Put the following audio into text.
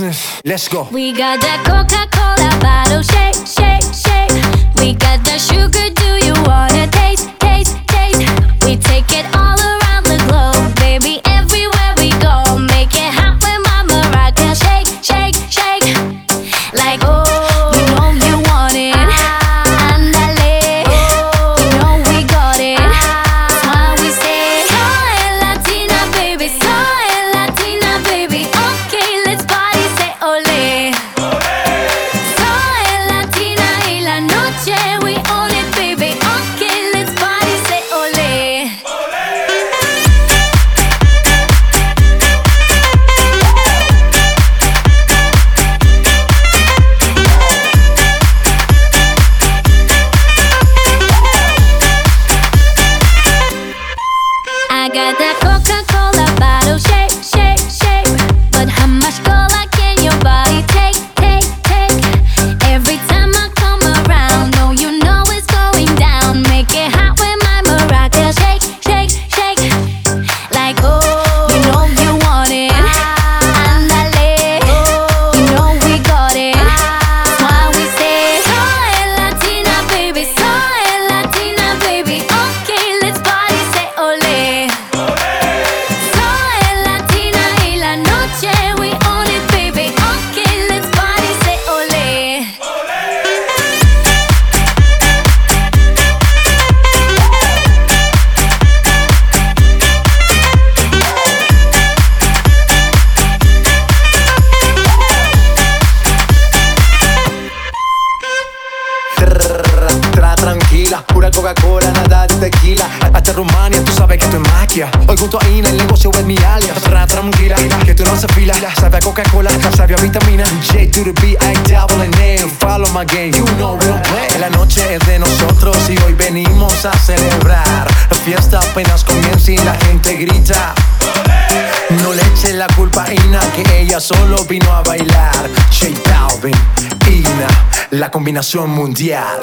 business. Let's go. We got that Coca Cola vibe. Noche Coca-Cola, nada de tequila. Hasta Rumania, tú sabes que esto es magia. Hoy junto a Ina, el negocio es mi alias. Tra tranquila, que tú no se fila. Sabe a Coca-Cola, sabe a vitamina. J to the B, I double N. Follow my game, you know we don't play. La noche es de nosotros y hoy venimos a celebrar. La fiesta apenas comienza y la gente grita. No le eche la culpa a Ina, que ella solo vino a bailar. J Balvin, Ina, la combinación mundial.